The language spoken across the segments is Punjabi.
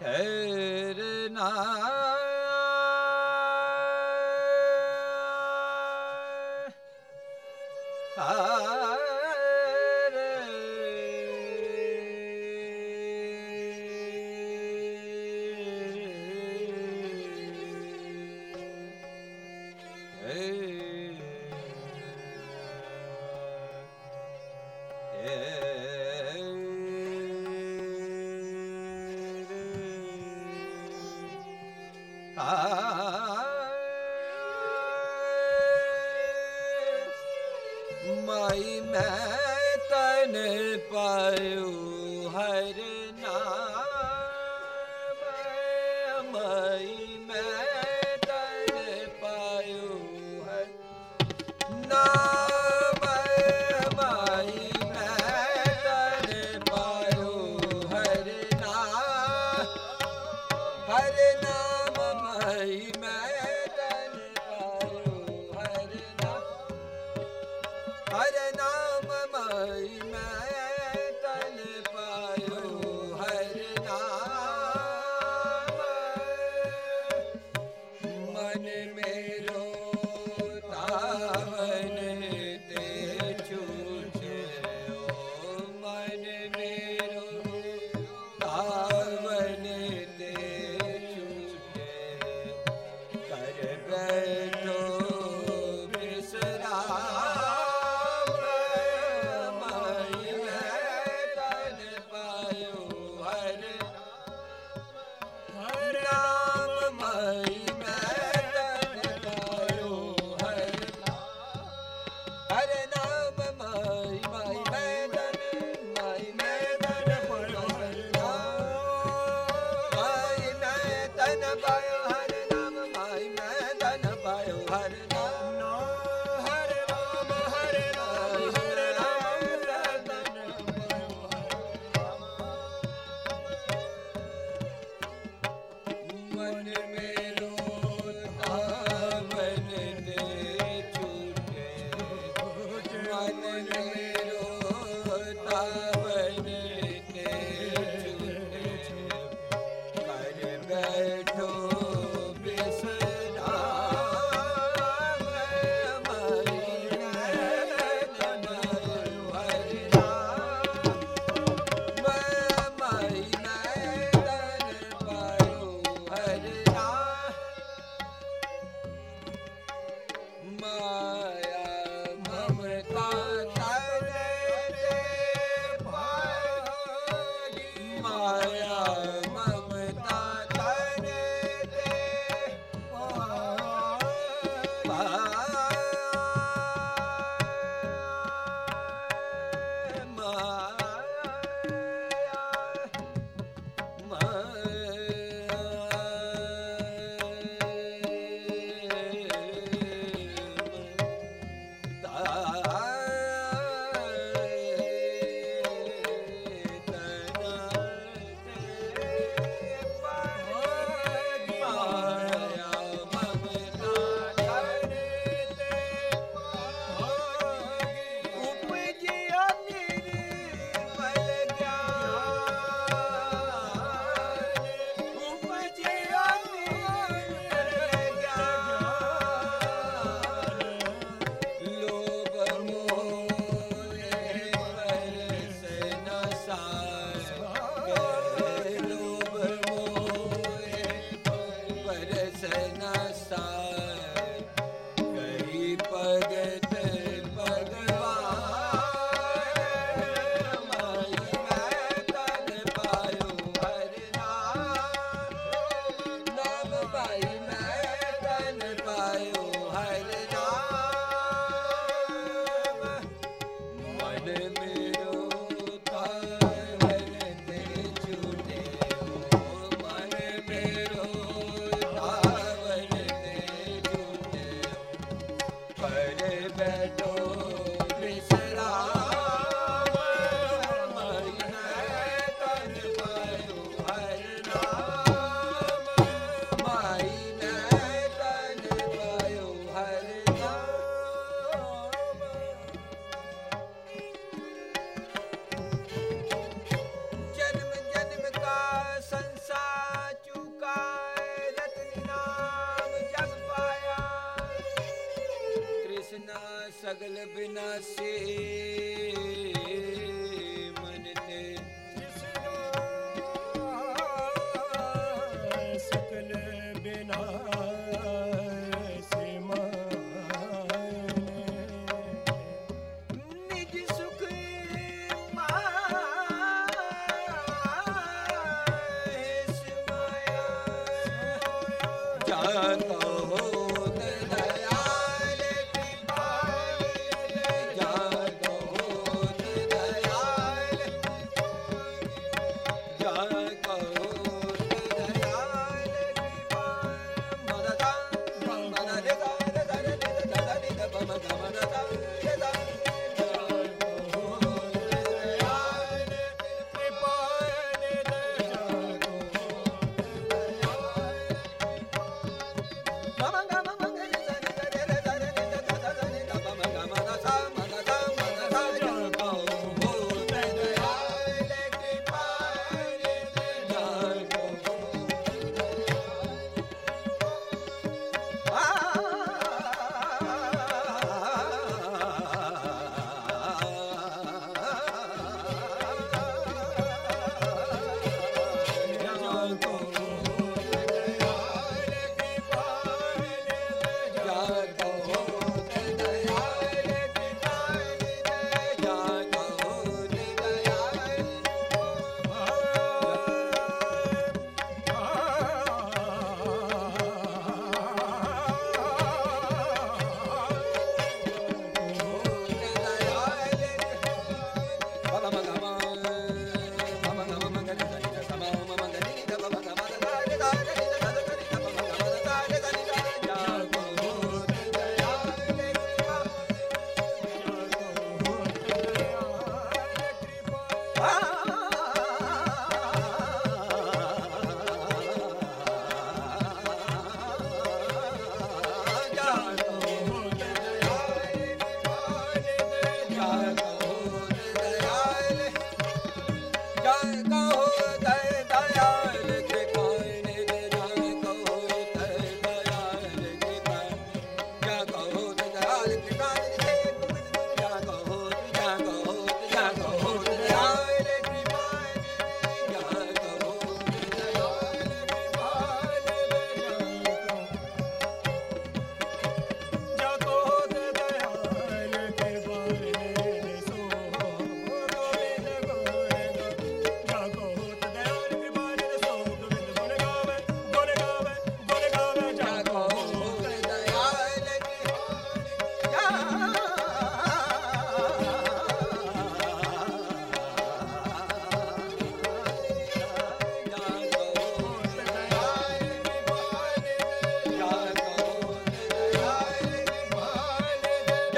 Hey. ਮਾਈ ਮੈਂ ਤਨ ਪਾਇਓ। Santa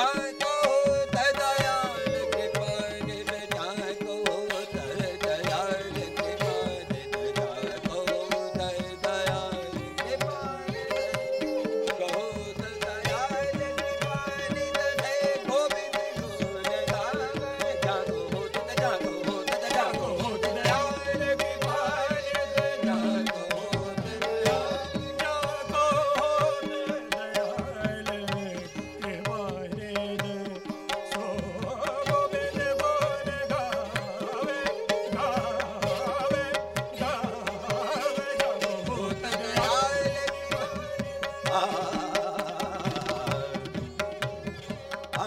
guys.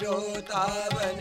शिरोतावन